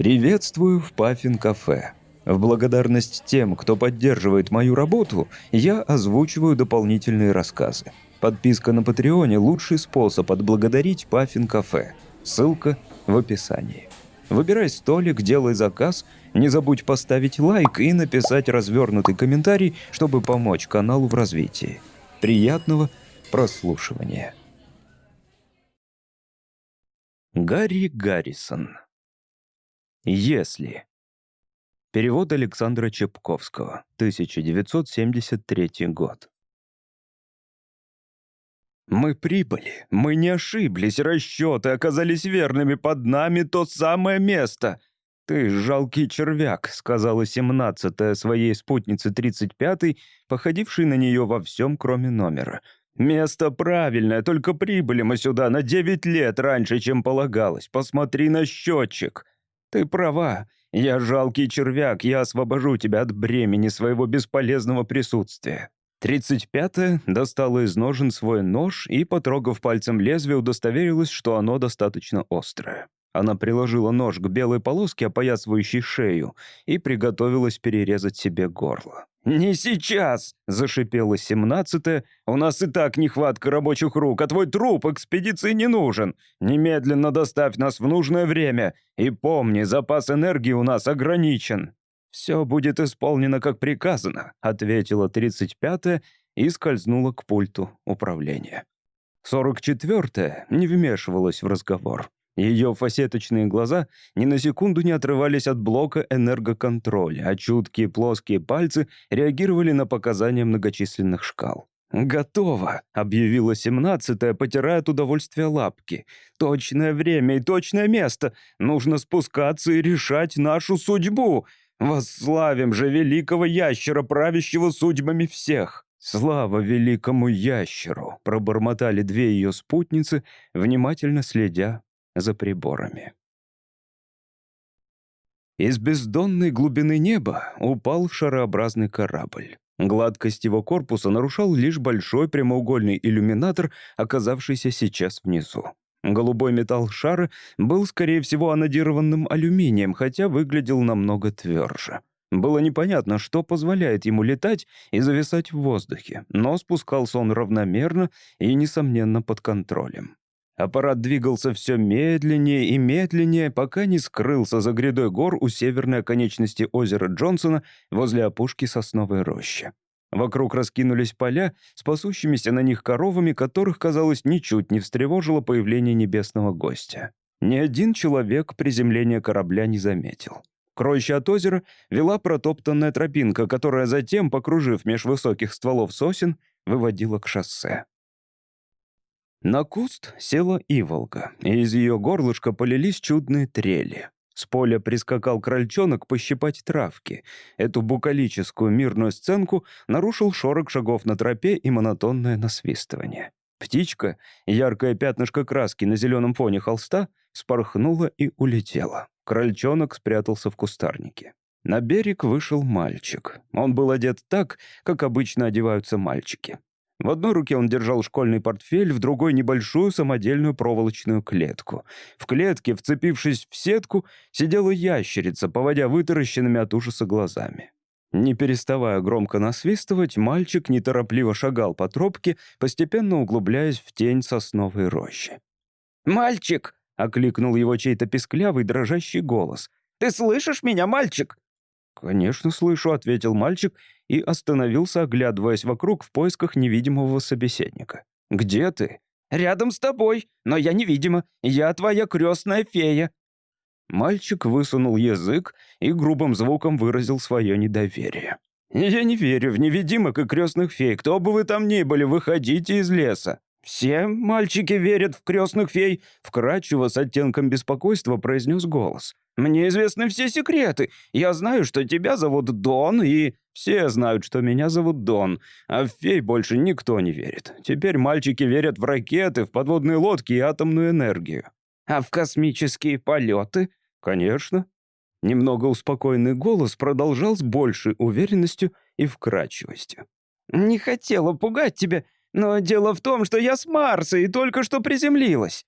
Приветствую в Паффин-кафе. В благодарность тем, кто поддерживает мою работу, я озвучиваю дополнительные рассказы. Подписка на Патреоне – лучший способ отблагодарить Паффин-кафе. Ссылка в описании. Выбирай столик, делай заказ, не забудь поставить лайк и написать развернутый комментарий, чтобы помочь каналу в развитии. Приятного прослушивания. Гарри Гаррисон если. Перевод Александра Чепковского, 1973 год. Мы прибыли, мы не ошиблись, расчеты оказались верными, под нами то самое место. Ты жалкий червяк, сказала семнадцатая своей спутнице тридцать пятой, походившей на нее во всем, кроме номера. Место правильное, только прибыли мы сюда на девять лет раньше, чем полагалось. Посмотри на счетчик. «Ты права. Я жалкий червяк, я освобожу тебя от бремени своего бесполезного присутствия». Тридцать пятая достала из ножен свой нож и, потрогав пальцем лезвие, удостоверилась, что оно достаточно острое. Она приложила нож к белой полоске, опоясывающей шею, и приготовилась перерезать себе горло. «Не сейчас!» — зашипела семнадцатая. «У нас и так нехватка рабочих рук, а твой труп экспедиции не нужен. Немедленно доставь нас в нужное время. И помни, запас энергии у нас ограничен». «Все будет исполнено, как приказано», — ответила тридцать пятая и скользнула к пульту управления. Сорок четвертая не вмешивалась в разговор. Ее фасеточные глаза ни на секунду не отрывались от блока энергоконтроля, а чуткие плоские пальцы реагировали на показания многочисленных шкал. «Готово», — объявила семнадцатая, потирая от удовольствия лапки. «Точное время и точное место. Нужно спускаться и решать нашу судьбу. Восславим же великого ящера, правящего судьбами всех». «Слава великому ящеру!» — пробормотали две ее спутницы, внимательно следя за приборами. Из бездонной глубины неба упал шарообразный корабль. Гладкость его корпуса нарушал лишь большой прямоугольный иллюминатор, оказавшийся сейчас внизу. Голубой металл шара был, скорее всего, анодированным алюминием, хотя выглядел намного тверже. Было непонятно, что позволяет ему летать и зависать в воздухе, но спускался он равномерно и, несомненно, под контролем. Аппарат двигался все медленнее и медленнее, пока не скрылся за грядой гор у северной оконечности озера Джонсона возле опушки сосновой рощи. Вокруг раскинулись поля с пасущимися на них коровами, которых, казалось, ничуть не встревожило появление небесного гостя. Ни один человек приземления корабля не заметил. К от озера вела протоптанная тропинка, которая затем, покружив меж высоких стволов сосен, выводила к шоссе. На куст села иволга, и из ее горлышка полились чудные трели. С поля прискакал крольчонок пощипать травки. Эту букалическую мирную сценку нарушил шорох шагов на тропе и монотонное насвистывание. Птичка, яркое пятнышко краски на зеленом фоне холста, спорхнула и улетела. Крольчонок спрятался в кустарнике. На берег вышел мальчик. Он был одет так, как обычно одеваются мальчики. В одной руке он держал школьный портфель, в другой — небольшую самодельную проволочную клетку. В клетке, вцепившись в сетку, сидела ящерица, поводя вытаращенными от ужаса глазами. Не переставая громко насвистывать, мальчик неторопливо шагал по тропке, постепенно углубляясь в тень сосновой рощи. «Мальчик!» — окликнул его чей-то песклявый, дрожащий голос. «Ты слышишь меня, мальчик?» «Конечно слышу», — ответил мальчик и остановился, оглядываясь вокруг в поисках невидимого собеседника. «Где ты?» «Рядом с тобой, но я невидима. Я твоя крестная фея». Мальчик высунул язык и грубым звуком выразил свое недоверие. «Я не верю в невидимок и крестных фей. Кто бы вы там ни были, выходите из леса». «Все мальчики верят в крестных фей», — вкрадчиво с оттенком беспокойства произнес голос. «Мне известны все секреты. Я знаю, что тебя зовут Дон, и...» «Все знают, что меня зовут Дон, а в фей больше никто не верит. Теперь мальчики верят в ракеты, в подводные лодки и атомную энергию». «А в космические полеты?» «Конечно». Немного успокоенный голос продолжал с большей уверенностью и вкрадчивостью. «Не хотела пугать тебя, но дело в том, что я с Марса и только что приземлилась».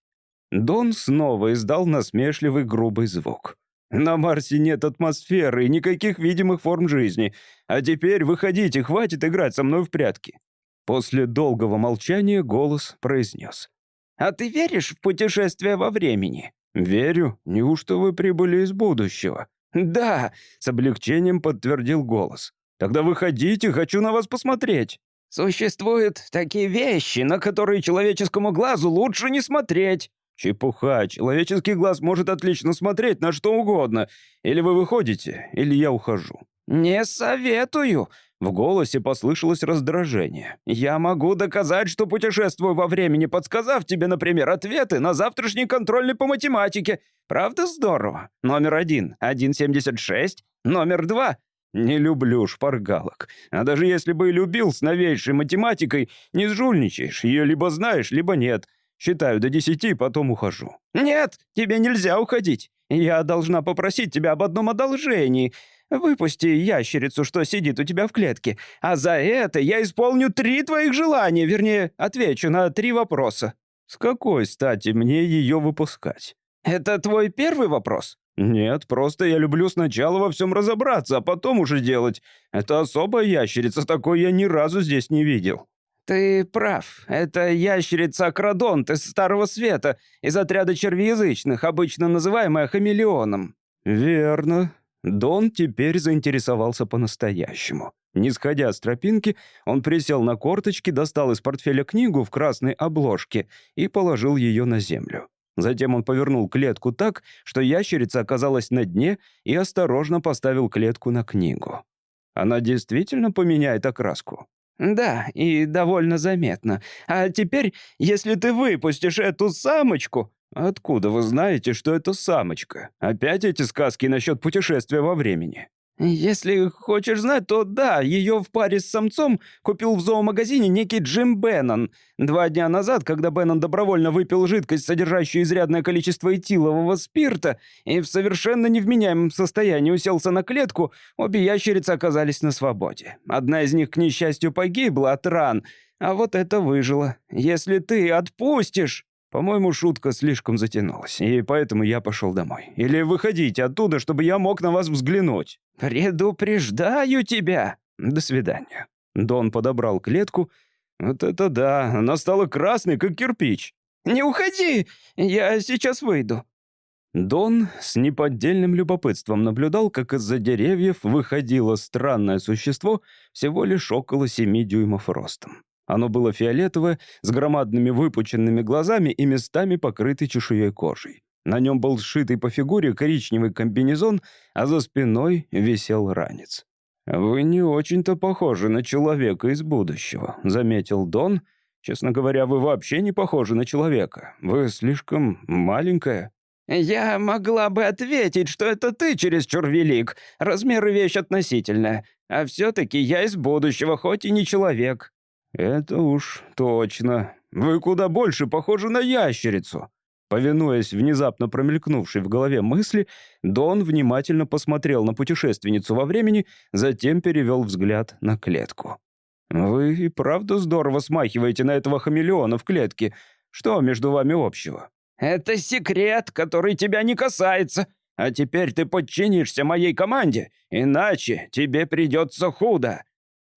Дон снова издал насмешливый грубый звук. На Марсе нет атмосферы и никаких видимых форм жизни. А теперь выходите, хватит играть со мной в прятки». После долгого молчания голос произнес. «А ты веришь в путешествие во времени?» «Верю. Неужто вы прибыли из будущего?» «Да», — с облегчением подтвердил голос. «Тогда выходите, хочу на вас посмотреть». «Существуют такие вещи, на которые человеческому глазу лучше не смотреть». «Чепуха. Человеческий глаз может отлично смотреть на что угодно. Или вы выходите, или я ухожу». «Не советую». В голосе послышалось раздражение. «Я могу доказать, что путешествую во времени, подсказав тебе, например, ответы на завтрашний контрольный по математике. Правда здорово? Номер один — 1,76. Номер два — не люблю шпаргалок. А даже если бы и любил с новейшей математикой, не сжульничаешь, ее либо знаешь, либо нет. Считаю до десяти, потом ухожу». «Нет, тебе нельзя уходить. Я должна попросить тебя об одном одолжении. Выпусти ящерицу, что сидит у тебя в клетке. А за это я исполню три твоих желания, вернее, отвечу на три вопроса». «С какой стати мне ее выпускать?» «Это твой первый вопрос?» «Нет, просто я люблю сначала во всем разобраться, а потом уже делать. Это особая ящерица, такой я ни разу здесь не видел». «Ты прав. Это ящерица Крадонт из Старого Света, из отряда червеязычных, обычно называемая хамелеоном». «Верно». Дон теперь заинтересовался по-настоящему. Не сходя с тропинки, он присел на корточки, достал из портфеля книгу в красной обложке и положил ее на землю. Затем он повернул клетку так, что ящерица оказалась на дне и осторожно поставил клетку на книгу. Она действительно поменяет окраску. «Да, и довольно заметно. А теперь, если ты выпустишь эту самочку...» «Откуда вы знаете, что это самочка? Опять эти сказки насчет путешествия во времени?» «Если хочешь знать, то да, ее в паре с самцом купил в зоомагазине некий Джим Беннон. Два дня назад, когда Беннон добровольно выпил жидкость, содержащую изрядное количество этилового спирта, и в совершенно невменяемом состоянии уселся на клетку, обе ящерицы оказались на свободе. Одна из них, к несчастью, погибла от ран, а вот эта выжила. Если ты отпустишь...» По-моему, шутка слишком затянулась, и поэтому я пошел домой. Или выходите оттуда, чтобы я мог на вас взглянуть. «Предупреждаю тебя!» «До свидания». Дон подобрал клетку. «Вот это да! Она стала красной, как кирпич!» «Не уходи! Я сейчас выйду!» Дон с неподдельным любопытством наблюдал, как из-за деревьев выходило странное существо всего лишь около семи дюймов ростом. Оно было фиолетовое, с громадными выпученными глазами и местами покрытой чешуей кожей. На нем был сшитый по фигуре коричневый комбинезон, а за спиной висел ранец. «Вы не очень-то похожи на человека из будущего», — заметил Дон. «Честно говоря, вы вообще не похожи на человека. Вы слишком маленькая». «Я могла бы ответить, что это ты чересчур велик. Размеры — вещь относительная. А все-таки я из будущего, хоть и не человек». «Это уж точно. Вы куда больше похожи на ящерицу». Повинуясь внезапно промелькнувшей в голове мысли, Дон внимательно посмотрел на путешественницу во времени, затем перевел взгляд на клетку. «Вы и правда здорово смахиваете на этого хамелеона в клетке. Что между вами общего?» «Это секрет, который тебя не касается. А теперь ты подчинишься моей команде, иначе тебе придется худо».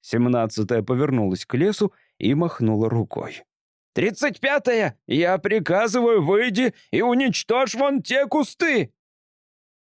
Семнадцатая повернулась к лесу и махнула рукой. «Тридцать пятая! Я приказываю, выйди и уничтожь вон те кусты!»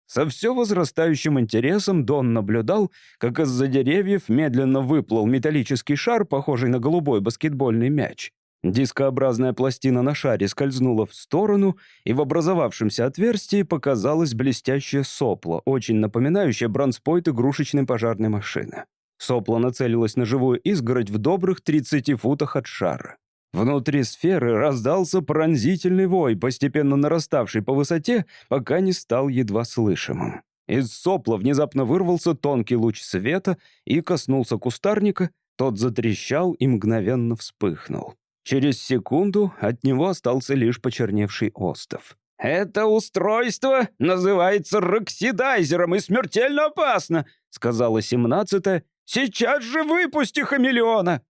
Со все возрастающим интересом Дон наблюдал, как из-за деревьев медленно выплыл металлический шар, похожий на голубой баскетбольный мяч. Дискообразная пластина на шаре скользнула в сторону, и в образовавшемся отверстии показалось блестящее сопло, очень напоминающее бронспойт игрушечной пожарной машины. Сопло нацелилось на живую изгородь в добрых 30 футах от шара. Внутри сферы раздался пронзительный вой, постепенно нараставший по высоте, пока не стал едва слышимым. Из сопла внезапно вырвался тонкий луч света и коснулся кустарника, тот затрещал и мгновенно вспыхнул. Через секунду от него остался лишь почерневший остов. «Это устройство называется роксидайзером и смертельно опасно», сказала семнадцатая. «Сейчас же выпусти хамелеона!»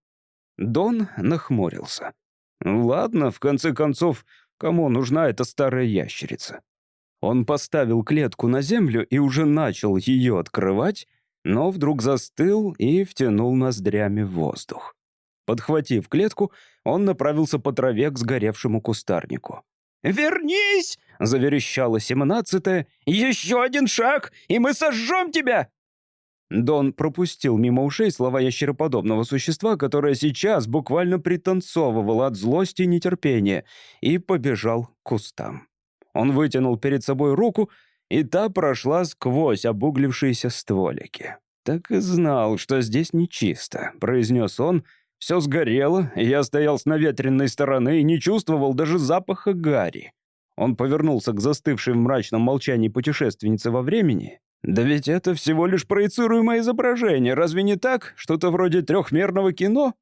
Дон нахмурился. «Ладно, в конце концов, кому нужна эта старая ящерица?» Он поставил клетку на землю и уже начал ее открывать, но вдруг застыл и втянул ноздрями воздух. Подхватив клетку, он направился по траве к сгоревшему кустарнику. «Вернись!» — заверещала семнадцатая. «Еще один шаг, и мы сожжем тебя!» Дон пропустил мимо ушей слова ящероподобного существа, которое сейчас буквально пританцовывало от злости и нетерпения, и побежал к кустам. Он вытянул перед собой руку, и та прошла сквозь обуглившиеся стволики. «Так и знал, что здесь нечисто», — произнес он. «Все сгорело, я стоял с наветренной стороны и не чувствовал даже запаха гари». Он повернулся к застывшей в мрачном молчании путешественнице во времени да ведь это всего лишь проецируемое изображение, разве не так? Что-то вроде трехмерного кино?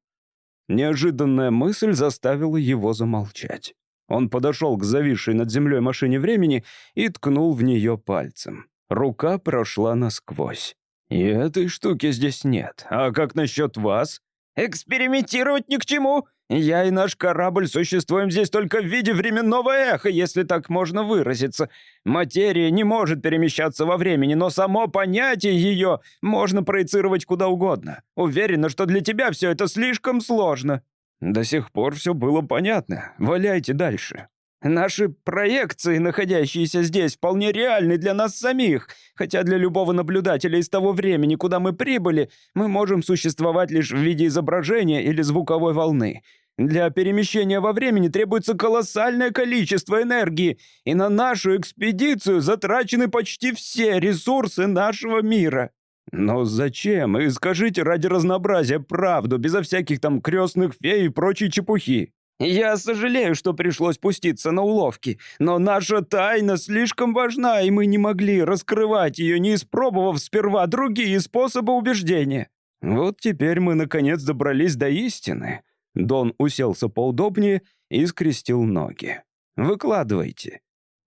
Неожиданная мысль заставила его замолчать. Он подошел к зависшей над землей машине времени и ткнул в нее пальцем. Рука прошла насквозь. «И этой штуки здесь нет. А как насчет вас?» «Экспериментировать ни к чему. Я и наш корабль существуем здесь только в виде временного эха, если так можно выразиться. Материя не может перемещаться во времени, но само понятие ее можно проецировать куда угодно. Уверена, что для тебя все это слишком сложно». До сих пор все было понятно. Валяйте дальше. Наши проекции, находящиеся здесь, вполне реальны для нас самих, хотя для любого наблюдателя из того времени, куда мы прибыли, мы можем существовать лишь в виде изображения или звуковой волны. Для перемещения во времени требуется колоссальное количество энергии, и на нашу экспедицию затрачены почти все ресурсы нашего мира. Но зачем? И скажите ради разнообразия правду, безо всяких там крестных фей и прочей чепухи. «Я сожалею, что пришлось пуститься на уловки, но наша тайна слишком важна, и мы не могли раскрывать ее, не испробовав сперва другие способы убеждения». «Вот теперь мы, наконец, добрались до истины». Дон уселся поудобнее и скрестил ноги. «Выкладывайте».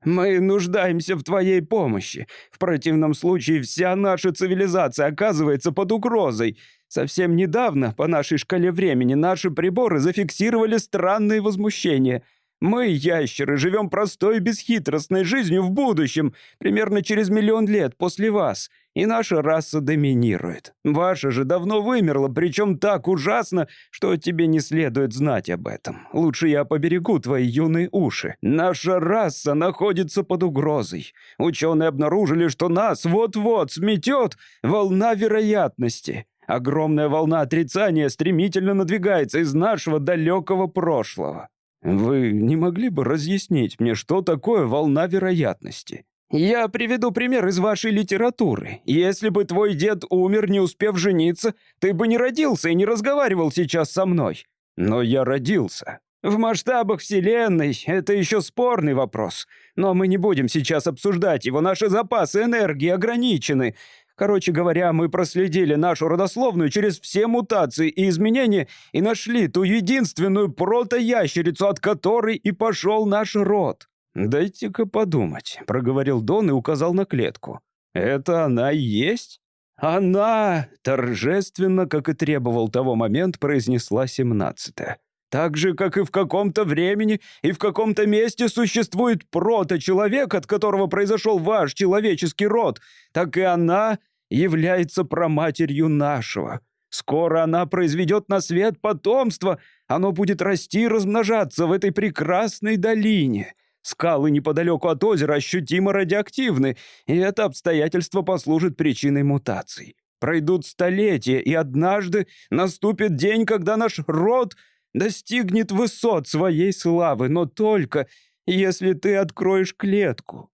«Мы нуждаемся в твоей помощи. В противном случае вся наша цивилизация оказывается под угрозой. Совсем недавно, по нашей шкале времени, наши приборы зафиксировали странные возмущения. Мы, ящеры, живем простой бесхитростной жизнью в будущем, примерно через миллион лет после вас, и наша раса доминирует. Ваша же давно вымерла, причем так ужасно, что тебе не следует знать об этом. Лучше я поберегу твои юные уши. Наша раса находится под угрозой. Ученые обнаружили, что нас вот-вот сметет волна вероятности. Огромная волна отрицания стремительно надвигается из нашего далекого прошлого. Вы не могли бы разъяснить мне, что такое волна вероятности? Я приведу пример из вашей литературы. Если бы твой дед умер, не успев жениться, ты бы не родился и не разговаривал сейчас со мной. Но я родился. В масштабах Вселенной это еще спорный вопрос. Но мы не будем сейчас обсуждать его, наши запасы энергии ограничены. Короче говоря, мы проследили нашу родословную через все мутации и изменения и нашли ту единственную протоящерицу, от которой и пошел наш род. «Дайте-ка подумать», — проговорил Дон и указал на клетку. «Это она и есть?» «Она!» — торжественно, как и требовал того момент, произнесла семнадцатая. Так же, как и в каком-то времени и в каком-то месте существует прото-человек, от которого произошел ваш человеческий род, так и она является проматерью нашего. Скоро она произведет на свет потомство, оно будет расти и размножаться в этой прекрасной долине. Скалы неподалеку от озера ощутимо радиоактивны, и это обстоятельство послужит причиной мутаций. Пройдут столетия, и однажды наступит день, когда наш род достигнет высот своей славы, но только если ты откроешь клетку».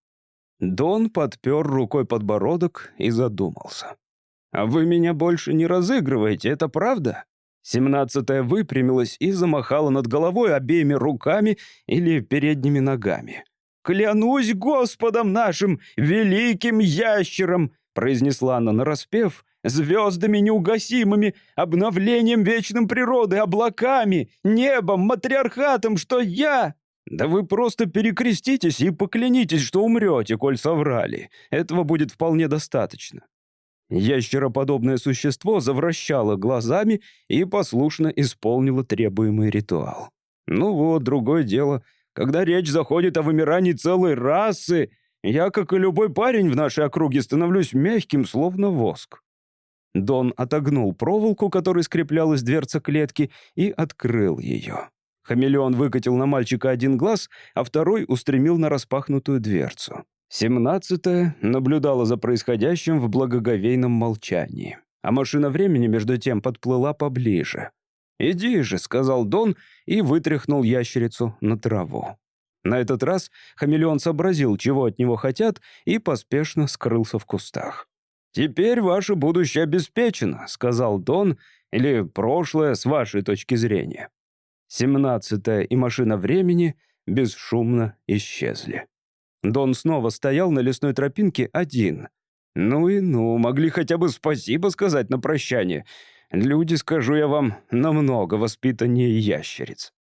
Дон подпер рукой подбородок и задумался. «А вы меня больше не разыгрываете, это правда?» Семнадцатая выпрямилась и замахала над головой обеими руками или передними ногами. «Клянусь Господом нашим, великим ящером!» произнесла она нараспев, звездами неугасимыми, обновлением вечным природы, облаками, небом, матриархатом, что я...» «Да вы просто перекреститесь и поклянитесь, что умрете, коль соврали. Этого будет вполне достаточно». Ящероподобное существо завращало глазами и послушно исполнило требуемый ритуал. «Ну вот, другое дело. Когда речь заходит о вымирании целой расы, Я, как и любой парень в нашей округе, становлюсь мягким, словно воск». Дон отогнул проволоку, которой скреплялась дверца клетки, и открыл ее. Хамелеон выкатил на мальчика один глаз, а второй устремил на распахнутую дверцу. Семнадцатая наблюдала за происходящим в благоговейном молчании. А машина времени, между тем, подплыла поближе. «Иди же», — сказал Дон и вытряхнул ящерицу на траву. На этот раз хамелеон сообразил, чего от него хотят, и поспешно скрылся в кустах. «Теперь ваше будущее обеспечено», — сказал Дон, или прошлое с вашей точки зрения. Семнадцатая и машина времени бесшумно исчезли. Дон снова стоял на лесной тропинке один. Ну и ну, могли хотя бы спасибо сказать на прощание. Люди, скажу я вам, намного воспитаннее ящериц.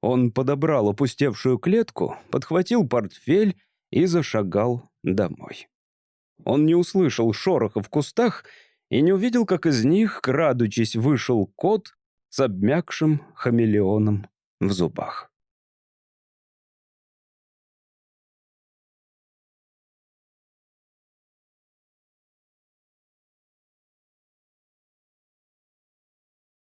Он подобрал опустевшую клетку, подхватил портфель и зашагал домой. Он не услышал шороха в кустах и не увидел, как из них, крадучись, вышел кот с обмякшим хамелеоном в зубах.